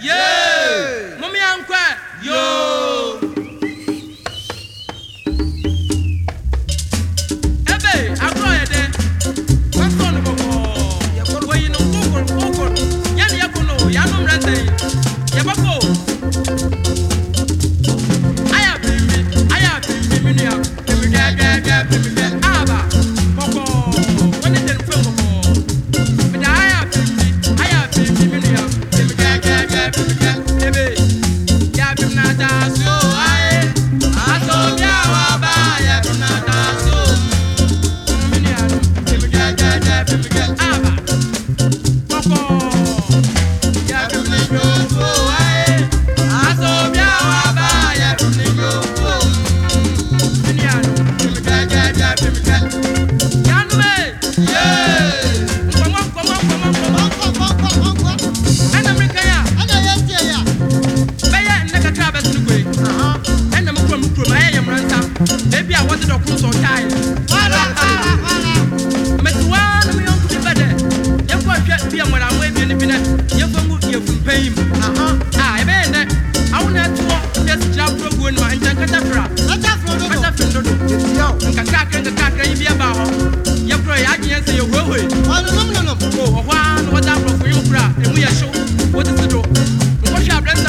Yeah. sɛ yɛhoahoe ɔnonomnonom o ɔhɔ a na wɔde what yi wopra ɛmu yɛ hyew wotete do nkɔhwɛ eh? aberɛnsa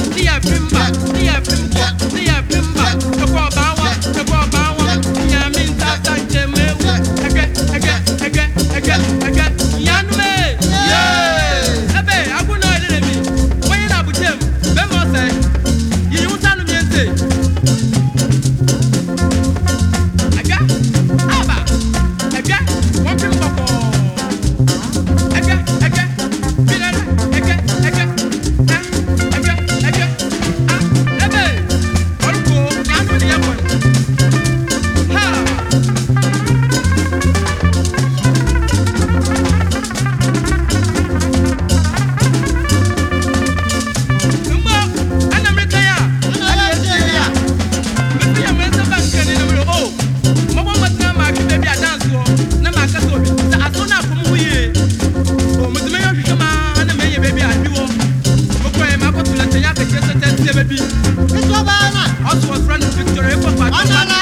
We have been back, bẹbi. ìjọba náà. ọ̀sùn ọ̀sùn a friend. victory kọ́ńtà. ọ̀nà náà.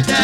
da da.